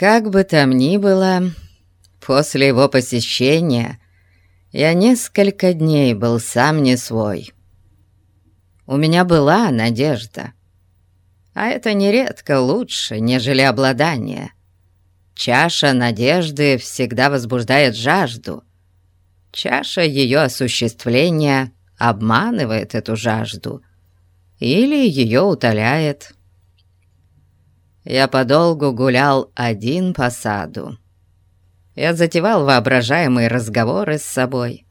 Как бы там ни было, после его посещения я несколько дней был сам не свой. У меня была надежда, а это нередко лучше, нежели обладание. Чаша надежды всегда возбуждает жажду. Чаша ее осуществления обманывает эту жажду или ее утоляет. Я подолгу гулял один по саду. Я затевал воображаемые разговоры с собой.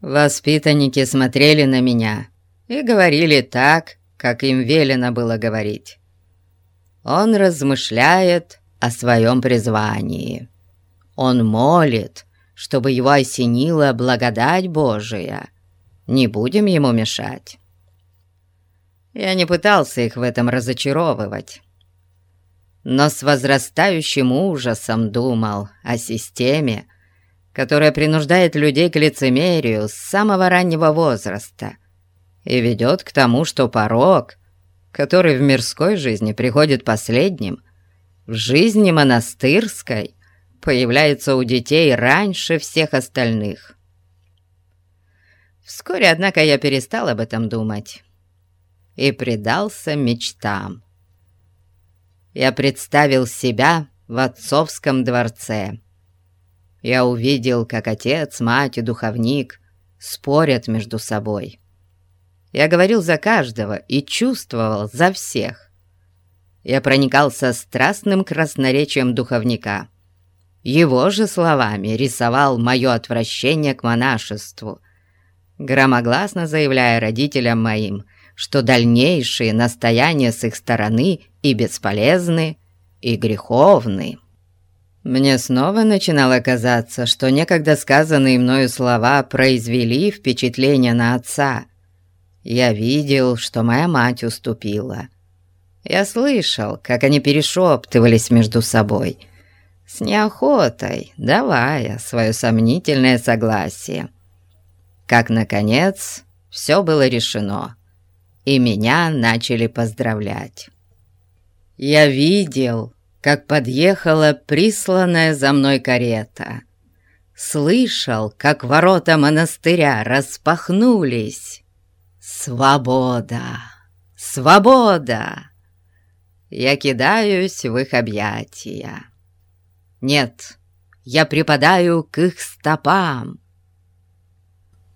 Воспитанники смотрели на меня и говорили так, как им велено было говорить. Он размышляет о своем призвании. Он молит, чтобы его осенила благодать Божия. Не будем ему мешать. Я не пытался их в этом разочаровывать но с возрастающим ужасом думал о системе, которая принуждает людей к лицемерию с самого раннего возраста и ведет к тому, что порог, который в мирской жизни приходит последним, в жизни монастырской появляется у детей раньше всех остальных. Вскоре, однако, я перестал об этом думать и предался мечтам я представил себя в отцовском дворце. Я увидел, как отец, мать и духовник спорят между собой. Я говорил за каждого и чувствовал за всех. Я проникался страстным красноречием духовника. Его же словами рисовал мое отвращение к монашеству, громогласно заявляя родителям моим, что дальнейшие настояния с их стороны и бесполезны, и греховны. Мне снова начинало казаться, что некогда сказанные мною слова произвели впечатление на отца. Я видел, что моя мать уступила. Я слышал, как они перешептывались между собой, с неохотой давая свое сомнительное согласие. Как, наконец, все было решено и меня начали поздравлять. Я видел, как подъехала присланная за мной карета. Слышал, как ворота монастыря распахнулись. Свобода! Свобода! Я кидаюсь в их объятия. Нет, я припадаю к их стопам.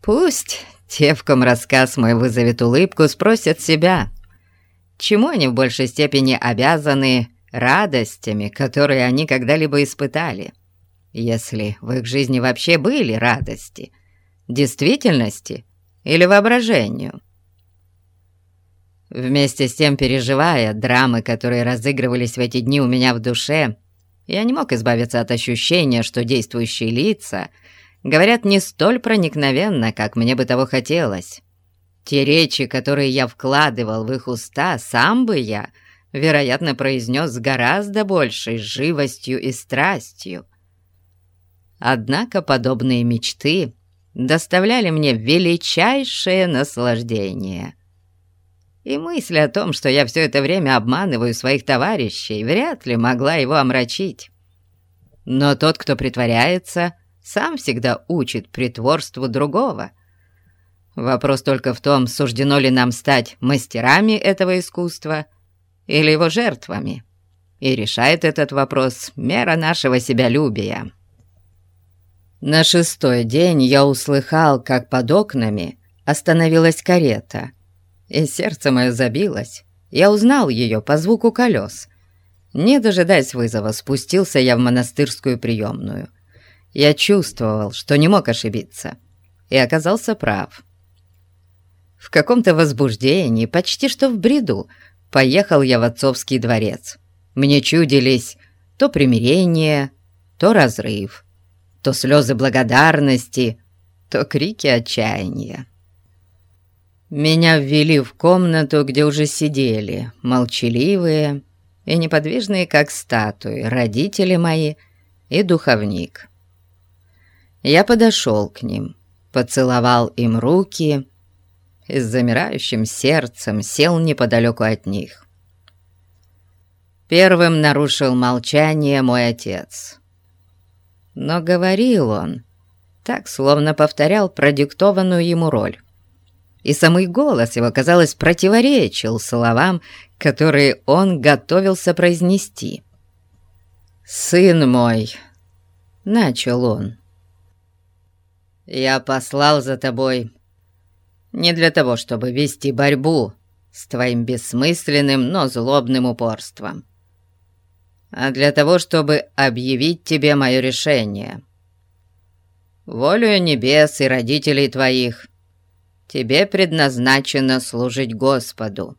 Пусть ком рассказ мой вызовет улыбку, спросят себя, чему они в большей степени обязаны радостями, которые они когда-либо испытали, если в их жизни вообще были радости, действительности или воображению. Вместе с тем, переживая драмы, которые разыгрывались в эти дни у меня в душе, я не мог избавиться от ощущения, что действующие лица — говорят не столь проникновенно, как мне бы того хотелось. Те речи, которые я вкладывал в их уста, сам бы я, вероятно, произнес с гораздо большей живостью и страстью. Однако подобные мечты доставляли мне величайшее наслаждение. И мысль о том, что я все это время обманываю своих товарищей, вряд ли могла его омрачить. Но тот, кто притворяется, сам всегда учит притворству другого. Вопрос только в том, суждено ли нам стать мастерами этого искусства или его жертвами. И решает этот вопрос мера нашего себялюбия. На шестой день я услыхал, как под окнами остановилась карета, и сердце мое забилось. Я узнал ее по звуку колес. Не дожидаясь вызова, спустился я в монастырскую приемную. Я чувствовал, что не мог ошибиться, и оказался прав. В каком-то возбуждении, почти что в бреду, поехал я в отцовский дворец. Мне чудились то примирение, то разрыв, то слезы благодарности, то крики отчаяния. Меня ввели в комнату, где уже сидели, молчаливые и неподвижные, как статуи, родители мои и духовник. Я подошел к ним, поцеловал им руки и с замирающим сердцем сел неподалеку от них. Первым нарушил молчание мой отец. Но говорил он так, словно повторял продиктованную ему роль. И самый голос его, казалось, противоречил словам, которые он готовился произнести. «Сын мой», — начал он, — «я послал за тобой не для того, чтобы вести борьбу с твоим бессмысленным, но злобным упорством а для того, чтобы объявить тебе мое решение. Волею небес и родителей твоих тебе предназначено служить Господу,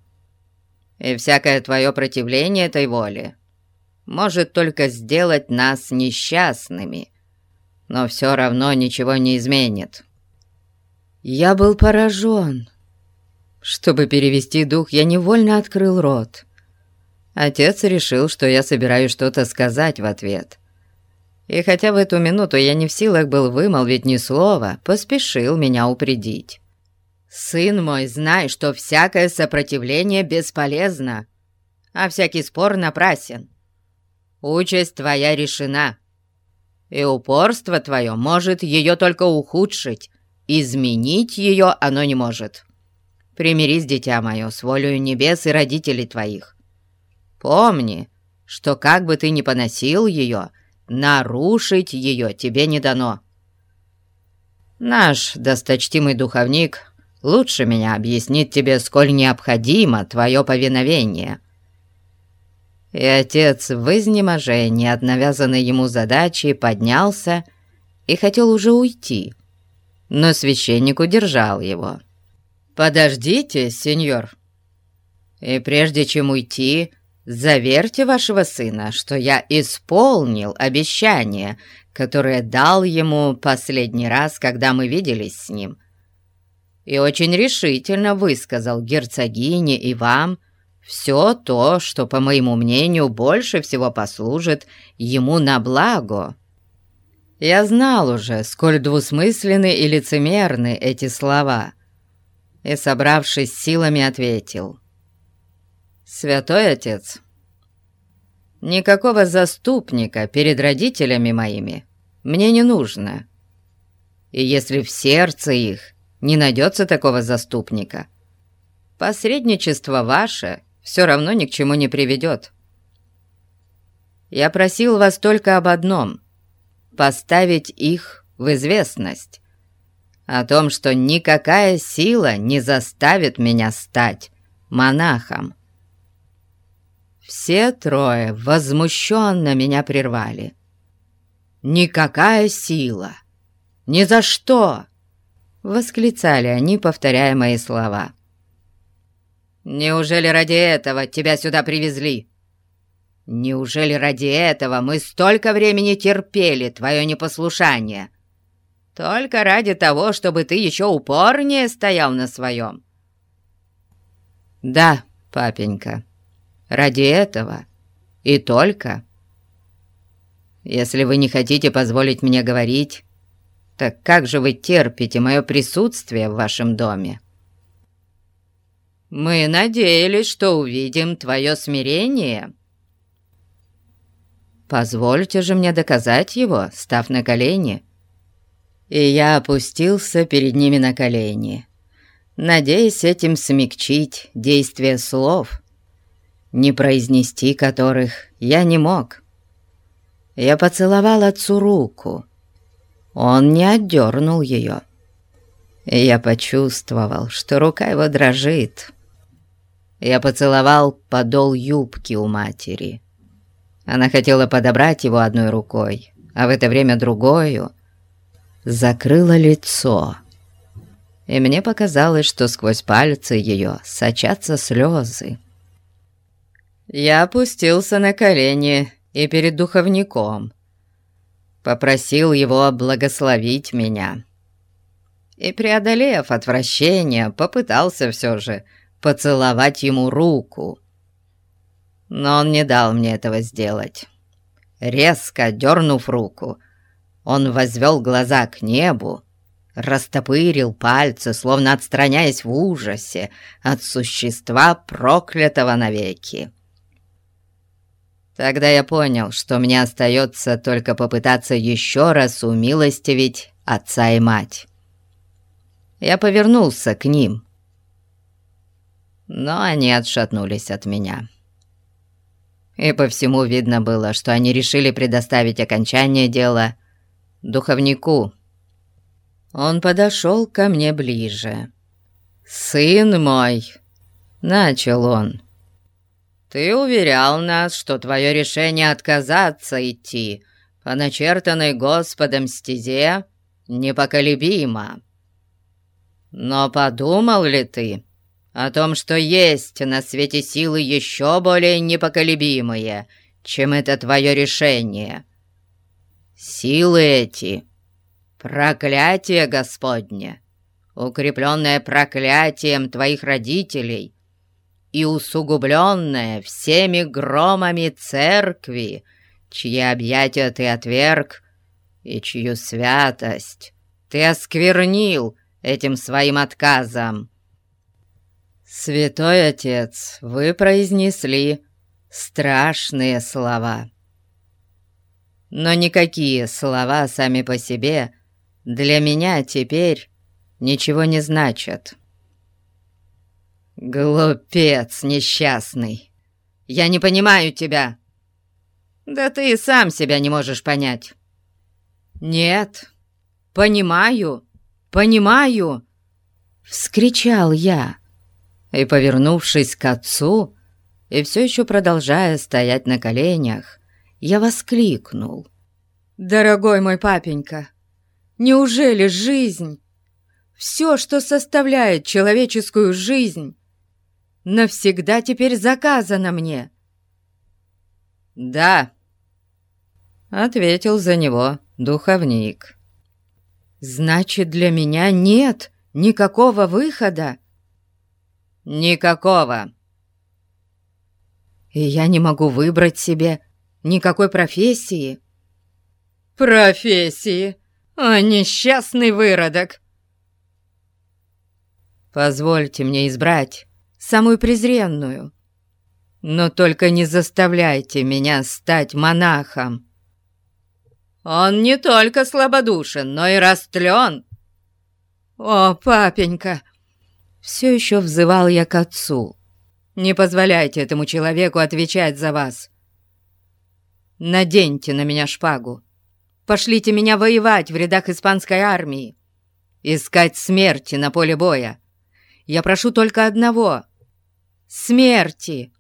и всякое твое противление этой воле может только сделать нас несчастными, но все равно ничего не изменит». Я был поражен. Чтобы перевести дух, я невольно открыл рот — Отец решил, что я собираюсь что-то сказать в ответ. И хотя в эту минуту я не в силах был вымолвить ни слова, поспешил меня упредить. «Сын мой, знай, что всякое сопротивление бесполезно, а всякий спор напрасен. Участь твоя решена, и упорство твое может ее только ухудшить, изменить ее оно не может. Примирись, дитя мое, с волею небес и родителей твоих, Помни, что как бы ты ни поносил ее, нарушить ее тебе не дано. Наш досточтимый духовник лучше меня объяснит тебе, сколь необходимо твое повиновение». И отец в изнеможении от навязанной ему задачи поднялся и хотел уже уйти, но священник удержал его. «Подождите, сеньор, и прежде чем уйти, Заверьте вашего сына, что я исполнил обещание, которое дал ему последний раз, когда мы виделись с ним, и очень решительно высказал герцогине и вам все то, что, по моему мнению, больше всего послужит ему на благо. Я знал уже, сколь двусмысленны и лицемерны эти слова, и, собравшись силами, ответил — «Святой Отец, никакого заступника перед родителями моими мне не нужно. И если в сердце их не найдется такого заступника, посредничество ваше все равно ни к чему не приведет. Я просил вас только об одном — поставить их в известность о том, что никакая сила не заставит меня стать монахом. Все трое возмущенно меня прервали. «Никакая сила! Ни за что!» Восклицали они, повторяя мои слова. «Неужели ради этого тебя сюда привезли? Неужели ради этого мы столько времени терпели твое непослушание? Только ради того, чтобы ты еще упорнее стоял на своем?» «Да, папенька», Ради этого и только. Если вы не хотите позволить мне говорить, так как же вы терпите мое присутствие в вашем доме? Мы надеялись, что увидим твое смирение. Позвольте же мне доказать его, став на колени. И я опустился перед ними на колени, надеясь этим смягчить действие слов, не произнести которых я не мог. Я поцеловал отцу руку. Он не отдернул ее. Я почувствовал, что рука его дрожит. Я поцеловал подол юбки у матери. Она хотела подобрать его одной рукой, а в это время другую закрыла лицо. И мне показалось, что сквозь пальцы ее сочатся слезы. Я опустился на колени и перед духовником. Попросил его благословить меня. И, преодолев отвращение, попытался все же поцеловать ему руку. Но он не дал мне этого сделать. Резко дернув руку, он возвел глаза к небу, растопырил пальцы, словно отстраняясь в ужасе от существа, проклятого навеки. Тогда я понял, что мне остается только попытаться еще раз умилостивить отца и мать. Я повернулся к ним, но они отшатнулись от меня. И по всему видно было, что они решили предоставить окончание дела духовнику. Он подошел ко мне ближе. «Сын мой!» — начал он. «Ты уверял нас, что твое решение отказаться идти по начертанной Господом стезе непоколебимо. Но подумал ли ты о том, что есть на свете силы еще более непоколебимые, чем это твое решение? Силы эти — проклятие Господне, укрепленное проклятием твоих родителей — и усугубленное всеми громами церкви, чьи объятия ты отверг и чью святость ты осквернил этим своим отказом. Святой Отец, вы произнесли страшные слова. Но никакие слова сами по себе для меня теперь ничего не значат. «Глупец несчастный! Я не понимаю тебя!» «Да ты и сам себя не можешь понять!» «Нет, понимаю, понимаю!» Вскричал я и, повернувшись к отцу, и все еще продолжая стоять на коленях, я воскликнул. «Дорогой мой папенька, неужели жизнь, все, что составляет человеческую жизнь, навсегда теперь заказано мне». «Да», — ответил за него духовник. «Значит, для меня нет никакого выхода?» «Никакого». «И я не могу выбрать себе никакой профессии?» «Профессии? О, несчастный выродок!» «Позвольте мне избрать самую презренную. Но только не заставляйте меня стать монахом. Он не только слабодушен, но и растлен. О, папенька! Все еще взывал я к отцу. Не позволяйте этому человеку отвечать за вас. Наденьте на меня шпагу. Пошлите меня воевать в рядах испанской армии. Искать смерти на поле боя. Я прошу только одного смерти.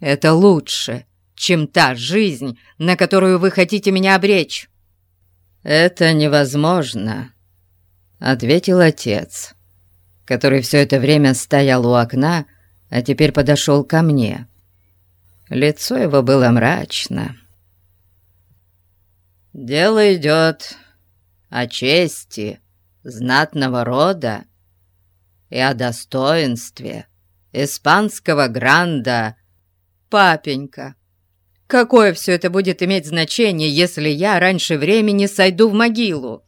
Это лучше, чем та жизнь, на которую вы хотите меня обречь». «Это невозможно», — ответил отец, который все это время стоял у окна, а теперь подошел ко мне. Лицо его было мрачно. «Дело идет о чести знатного рода и о достоинстве испанского гранда. Папенька, какое все это будет иметь значение, если я раньше времени сойду в могилу?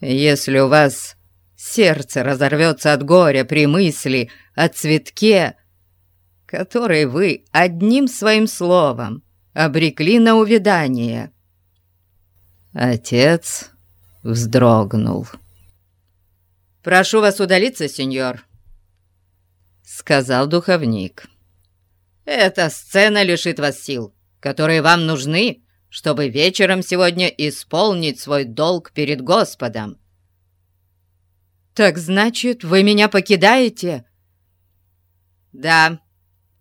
Если у вас сердце разорвется от горя при мысли о цветке, который вы одним своим словом обрекли на увядание. Отец вздрогнул. «Прошу вас удалиться, сеньор», сказал духовник. «Эта сцена лишит вас сил, которые вам нужны, чтобы вечером сегодня исполнить свой долг перед Господом». «Так значит, вы меня покидаете?» «Да,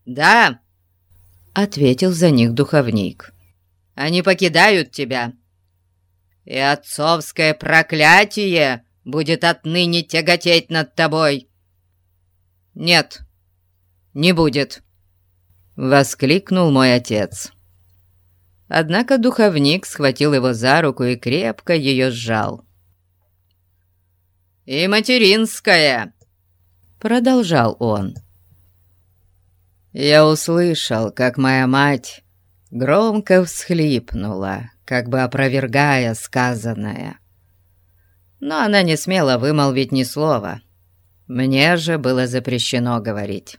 да», — ответил за них духовник. «Они покидают тебя, и отцовское проклятие будет отныне тяготеть над тобой». «Нет, не будет!» — воскликнул мой отец. Однако духовник схватил его за руку и крепко ее сжал. «И материнская!» — продолжал он. Я услышал, как моя мать громко всхлипнула, как бы опровергая сказанное. Но она не смела вымолвить ни слова — мне же было запрещено говорить.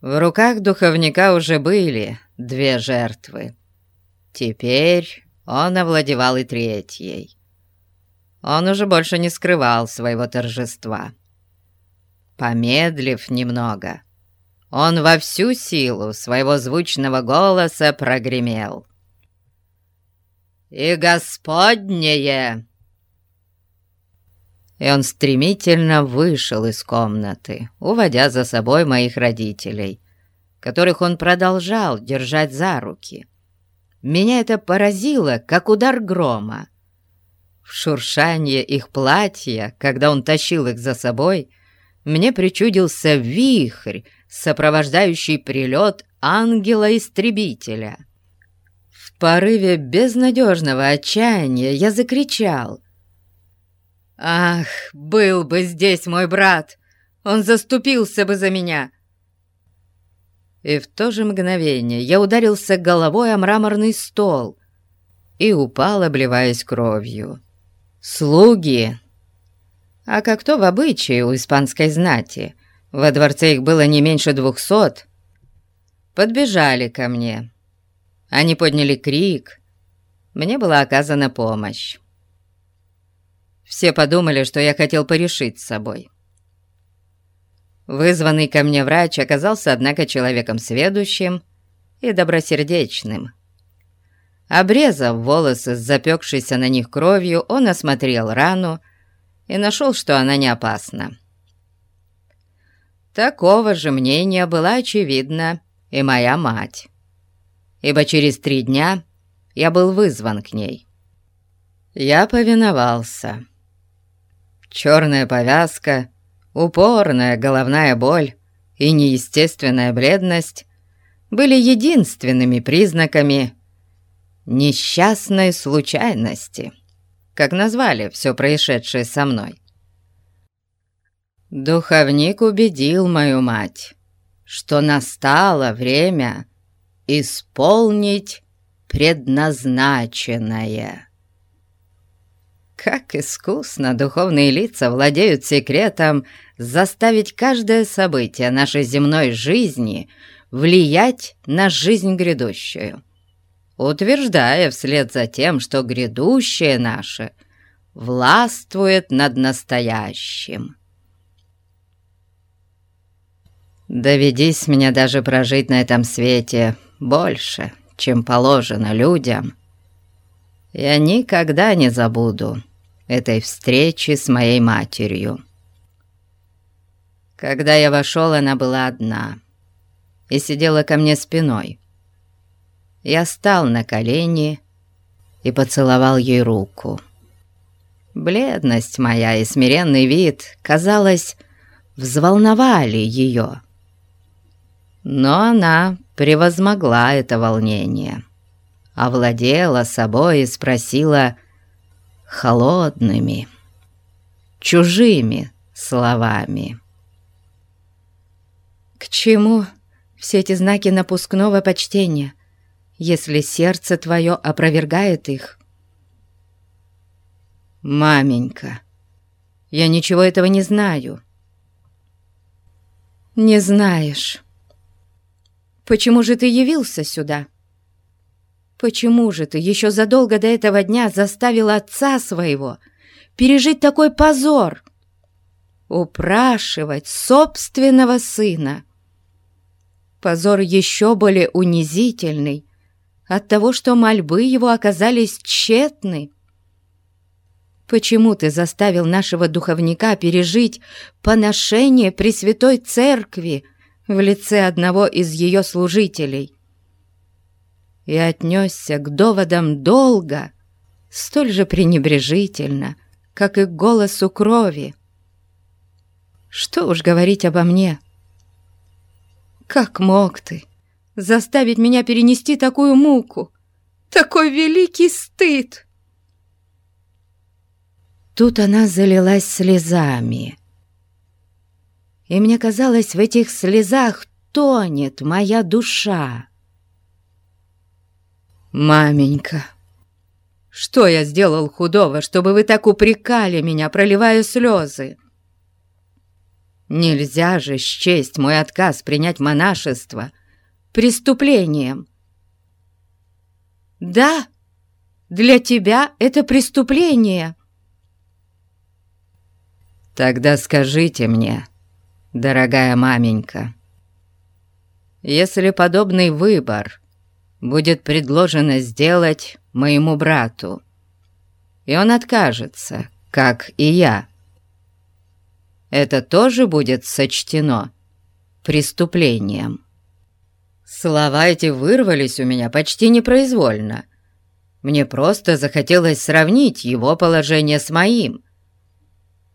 В руках духовника уже были две жертвы. Теперь он овладевал и третьей. Он уже больше не скрывал своего торжества. Помедлив немного, он во всю силу своего звучного голоса прогремел. «И Господнее!» И он стремительно вышел из комнаты, уводя за собой моих родителей, которых он продолжал держать за руки. Меня это поразило, как удар грома. В шуршание их платья, когда он тащил их за собой, мне причудился вихрь, сопровождающий прилет ангела-истребителя. В порыве безнадежного отчаяния я закричал. «Ах, был бы здесь мой брат! Он заступился бы за меня!» И в то же мгновение я ударился головой о мраморный стол и упал, обливаясь кровью. «Слуги!» А как то в обычае у испанской знати — во дворце их было не меньше двухсот, подбежали ко мне. Они подняли крик. Мне была оказана помощь. Все подумали, что я хотел порешить с собой. Вызванный ко мне врач оказался, однако, человеком сведущим и добросердечным. Обрезав волосы с запекшейся на них кровью, он осмотрел рану и нашел, что она не опасна. Такого же мнения была очевидна и моя мать, ибо через три дня я был вызван к ней. Я повиновался. Черная повязка, упорная головная боль и неестественная бледность были единственными признаками несчастной случайности, как назвали все происшедшее со мной. Духовник убедил мою мать, что настало время исполнить предназначенное. Как искусно духовные лица владеют секретом заставить каждое событие нашей земной жизни влиять на жизнь грядущую, утверждая вслед за тем, что грядущее наше властвует над настоящим. Доведись мне даже прожить на этом свете больше, чем положено людям. Я никогда не забуду этой встречи с моей матерью. Когда я вошел, она была одна и сидела ко мне спиной. Я стал на колени и поцеловал ей руку. Бледность моя и смиренный вид, казалось, взволновали ее. Но она превозмогла это волнение, овладела собой и спросила холодными, чужими словами. «К чему все эти знаки напускного почтения, если сердце твое опровергает их?» «Маменька, я ничего этого не знаю». «Не знаешь». Почему же ты явился сюда? Почему же ты еще задолго до этого дня заставил отца своего пережить такой позор? Упрашивать собственного сына. Позор еще более унизительный от того, что мольбы его оказались тщетны. Почему ты заставил нашего духовника пережить поношение Пресвятой Церкви, в лице одного из ее служителей и отнесся к доводам долго, столь же пренебрежительно, как и к голосу крови. Что уж говорить обо мне? Как мог ты заставить меня перенести такую муку, такой великий стыд? Тут она залилась слезами, и мне казалось, в этих слезах тонет моя душа. «Маменька, что я сделал худого, чтобы вы так упрекали меня, проливая слезы?» Нельзя же счесть мой отказ принять монашество преступлением. Да, для тебя это преступление. Тогда скажите мне, дорогая маменька, если подобный выбор будет предложено сделать моему брату, и он откажется, как и я, это тоже будет сочтено преступлением. Слова эти вырвались у меня почти непроизвольно. Мне просто захотелось сравнить его положение с моим.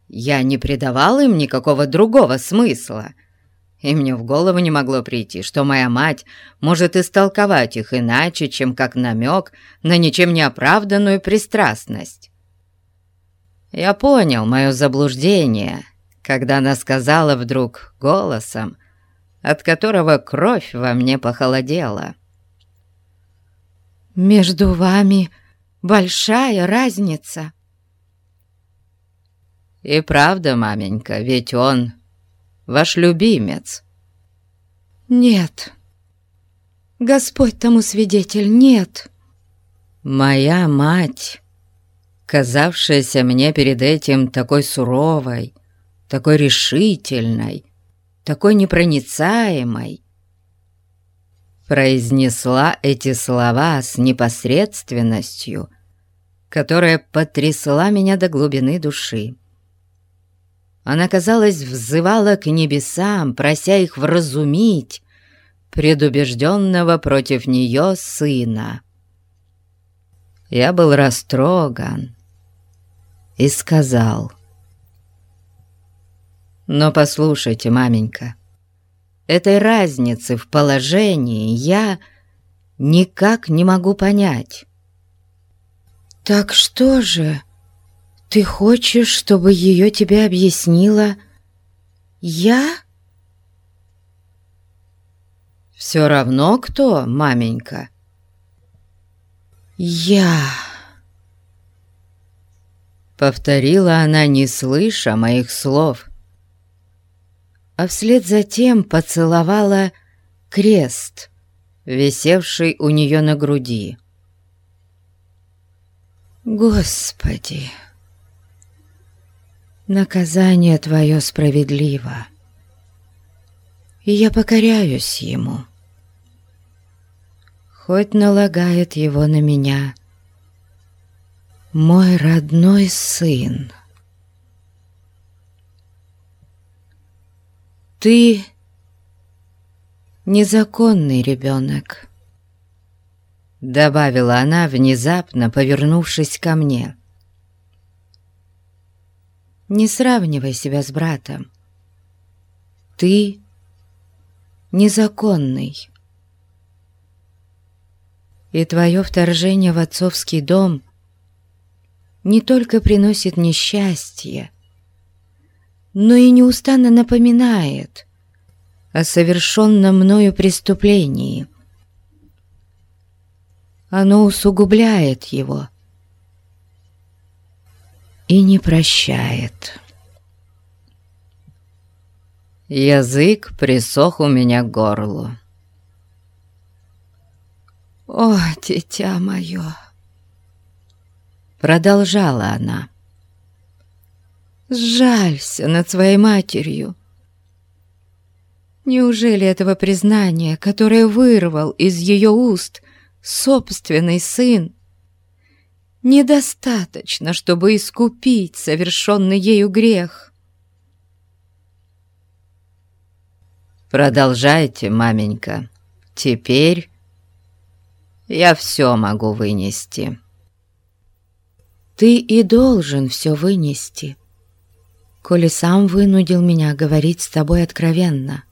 Я не придавал им никакого другого смысла, и мне в голову не могло прийти, что моя мать может истолковать их иначе, чем как намек на ничем не оправданную пристрастность. Я понял мое заблуждение, когда она сказала вдруг голосом, от которого кровь во мне похолодела. «Между вами большая разница». «И правда, маменька, ведь он ваш любимец». «Нет, Господь тому свидетель, нет». «Моя мать, казавшаяся мне перед этим такой суровой, такой решительной, такой непроницаемой, произнесла эти слова с непосредственностью, которая потрясла меня до глубины души. Она, казалось, взывала к небесам, прося их вразумить предубежденного против нее сына. Я был растроган и сказал — но послушайте, маменька, этой разницы в положении я никак не могу понять. «Так что же, ты хочешь, чтобы ее тебе объяснила я?» «Все равно кто, маменька?» «Я...» Повторила она, не слыша моих слов а вслед за тем поцеловала крест, висевший у нее на груди. «Господи, наказание Твое справедливо, и я покоряюсь Ему, хоть налагает его на меня мой родной сын». Ты незаконный ребенок, добавила она, внезапно повернувшись ко мне. Не сравнивай себя с братом. Ты незаконный. И твое вторжение в отцовский дом не только приносит несчастье, но и неустанно напоминает о совершенном мною преступлении. Оно усугубляет его и не прощает. Язык присох у меня к горлу. «О, дитя мое!» Продолжала она. Сжалься над своей матерью. Неужели этого признания, которое вырвал из ее уст собственный сын, недостаточно, чтобы искупить совершенный ею грех? Продолжайте, маменька. Теперь я все могу вынести. Ты и должен все вынести, коли сам вынудил меня говорить с тобой откровенно.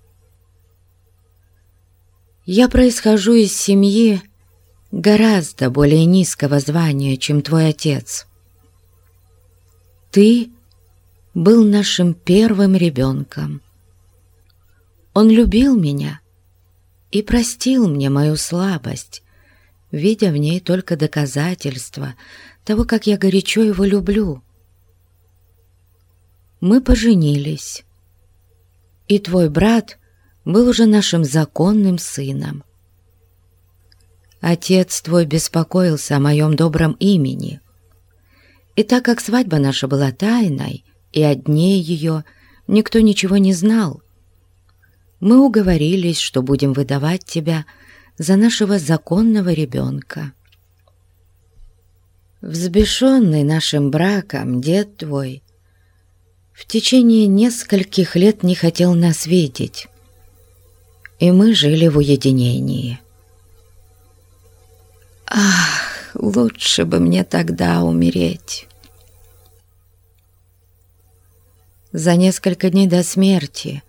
Я происхожу из семьи гораздо более низкого звания, чем твой отец. Ты был нашим первым ребенком. Он любил меня и простил мне мою слабость, видя в ней только доказательство того, как я горячо его люблю — мы поженились. и твой брат был уже нашим законным сыном. Отец твой беспокоился о моем добром имени. И так как свадьба наша была тайной, и о дне ее никто ничего не знал, мы уговорились, что будем выдавать тебя за нашего законного ребенка. Взбешенный нашим браком дед твой в течение нескольких лет не хотел нас видеть, и мы жили в уединении. Ах, лучше бы мне тогда умереть. За несколько дней до смерти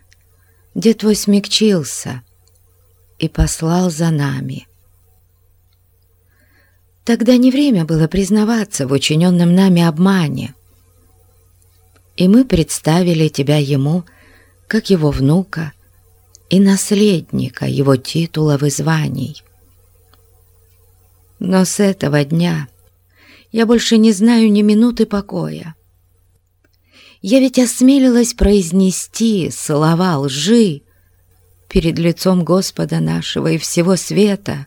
дед твой смягчился и послал за нами. Тогда не время было признаваться в учиненном нами обмане, и мы представили тебя ему, как его внука и наследника его титулов и званий. Но с этого дня я больше не знаю ни минуты покоя. Я ведь осмелилась произнести слова лжи перед лицом Господа нашего и всего света,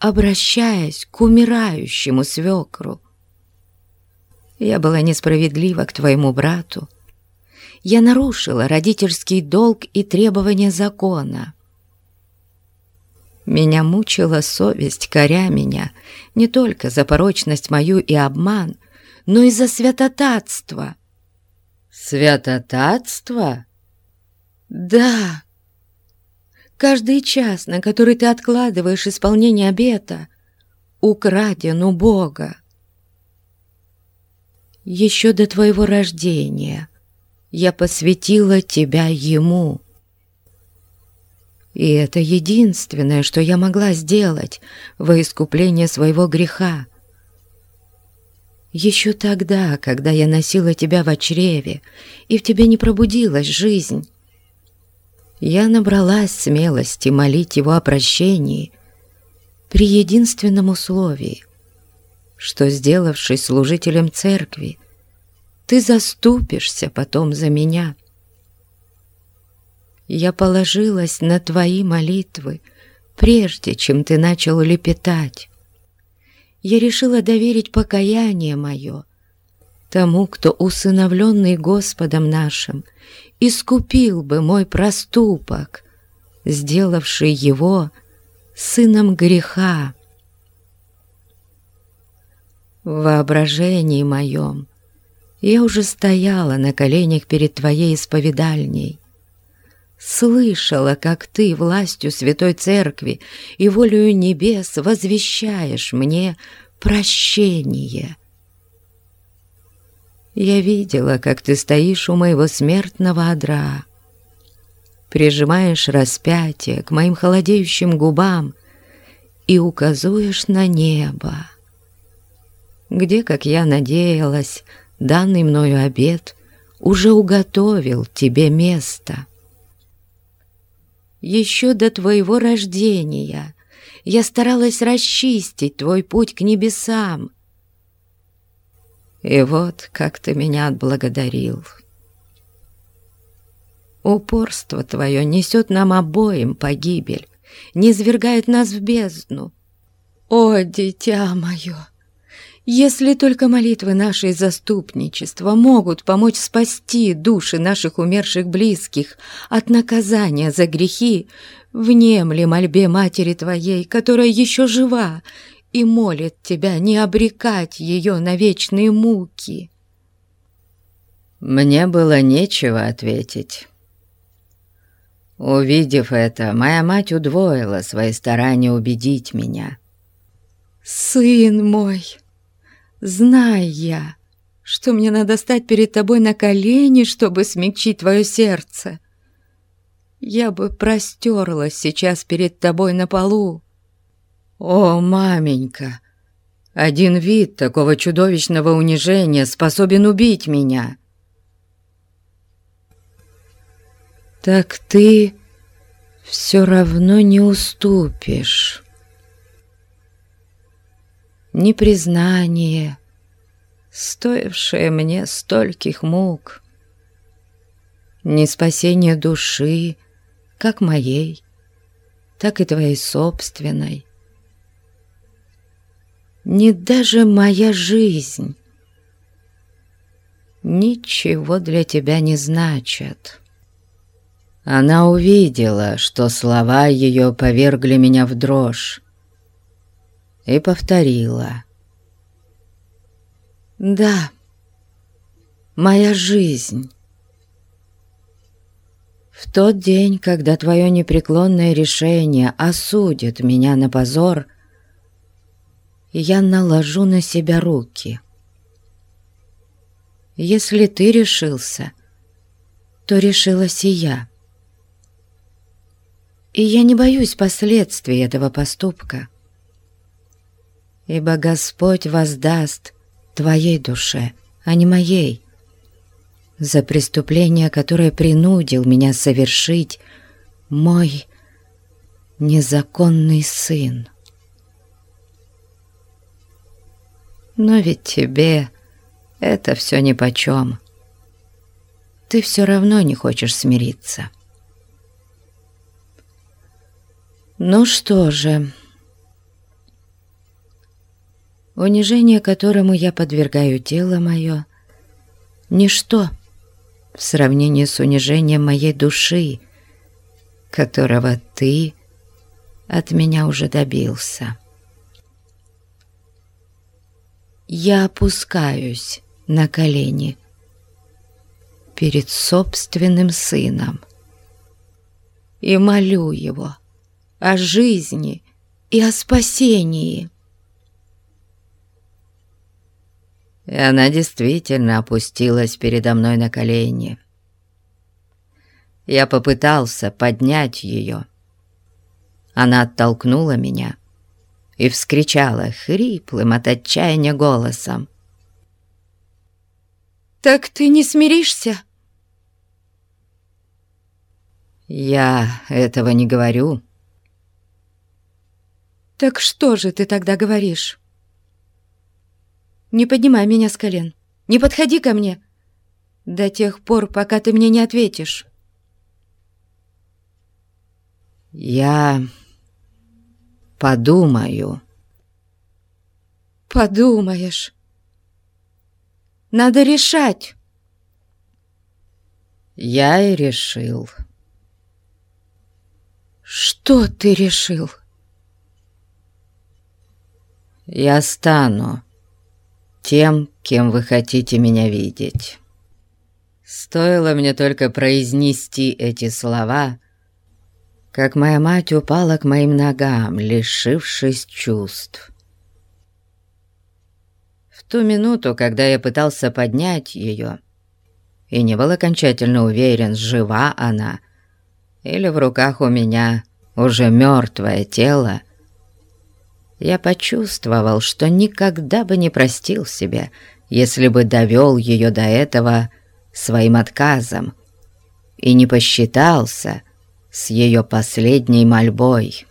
обращаясь к умирающему свекру. Я была несправедлива к твоему брату. Я нарушила родительский долг и требования закона. Меня мучила совесть, коря меня не только за порочность мою и обман, но и за святотатство. Святотатство? Да. Каждый час, на который ты откладываешь исполнение обета, украден у Бога. Еще до твоего рождения я посвятила тебя Ему. И это единственное, что я могла сделать во искупление своего греха. Еще тогда, когда я носила тебя в чреве, и в тебе не пробудилась жизнь, я набралась смелости молить его о прощении при единственном условии, что, сделавшись служителем церкви, ты заступишься потом за меня — я положилась на твои молитвы, прежде чем ты начал лепетать. Я решила доверить покаяние мое тому, кто, усыновленный Господом нашим, искупил бы мой проступок, сделавший его сыном греха. В воображении моем. Я уже стояла на коленях перед твоей исповедальней, слышала, как ты властью Святой Церкви и волею небес возвещаешь мне прощение. Я видела, как ты стоишь у моего смертного одра, прижимаешь распятие к моим холодеющим губам и указуешь на небо, где, как я надеялась, данный мною обед уже уготовил тебе место. Еще до твоего рождения я старалась расчистить твой путь к небесам. И вот как ты меня отблагодарил. Упорство твое несет нам обоим погибель, не свергает нас в бездну. О, дитя мое! Если только молитвы нашей заступничества могут помочь спасти души наших умерших близких от наказания за грехи, внемли мольбе матери твоей, которая еще жива, и молит тебя не обрекать ее на вечные муки. Мне было нечего ответить. Увидев это, моя мать удвоила свои старания убедить меня. «Сын мой!» Знай я, что мне надо стать перед тобой на колени, чтобы смягчить твое сердце. Я бы простерлась сейчас перед тобой на полу. О, маменька, один вид такого чудовищного унижения способен убить меня. Так ты все равно не уступишь» ни признание, стоившее мне стольких мук, ни спасение души, как моей, так и твоей собственной, ни даже моя жизнь ничего для тебя не значат. Она увидела, что слова ее повергли меня в дрожь, и повторила. «Да, моя жизнь». В тот день, когда твое непреклонное решение осудит меня на позор, я наложу на себя руки. Если ты решился, то решилась и я. И я не боюсь последствий этого поступка ибо Господь воздаст твоей душе, а не моей, за преступление, которое принудил меня совершить мой незаконный сын. Но ведь тебе это все нипочем. Ты все равно не хочешь смириться. Ну что же... Унижение, которому я подвергаю тело мое, ничто в сравнении с унижением моей души, которого ты от меня уже добился. Я опускаюсь на колени перед собственным сыном и молю его о жизни и о спасении. И она действительно опустилась передо мной на колени. Я попытался поднять ее. Она оттолкнула меня и вскричала хриплым от отчаяния голосом. «Так ты не смиришься?» «Я этого не говорю». «Так что же ты тогда говоришь?» Не поднимай меня с колен. Не подходи ко мне. До тех пор, пока ты мне не ответишь. Я подумаю. Подумаешь. Надо решать. Я и решил. Что ты решил? Я стану тем, кем вы хотите меня видеть. Стоило мне только произнести эти слова, как моя мать упала к моим ногам, лишившись чувств. В ту минуту, когда я пытался поднять ее, и не был окончательно уверен, жива она, или в руках у меня уже мертвое тело, я почувствовал, что никогда бы не простил себя, если бы довел ее до этого своим отказом и не посчитался с ее последней мольбой.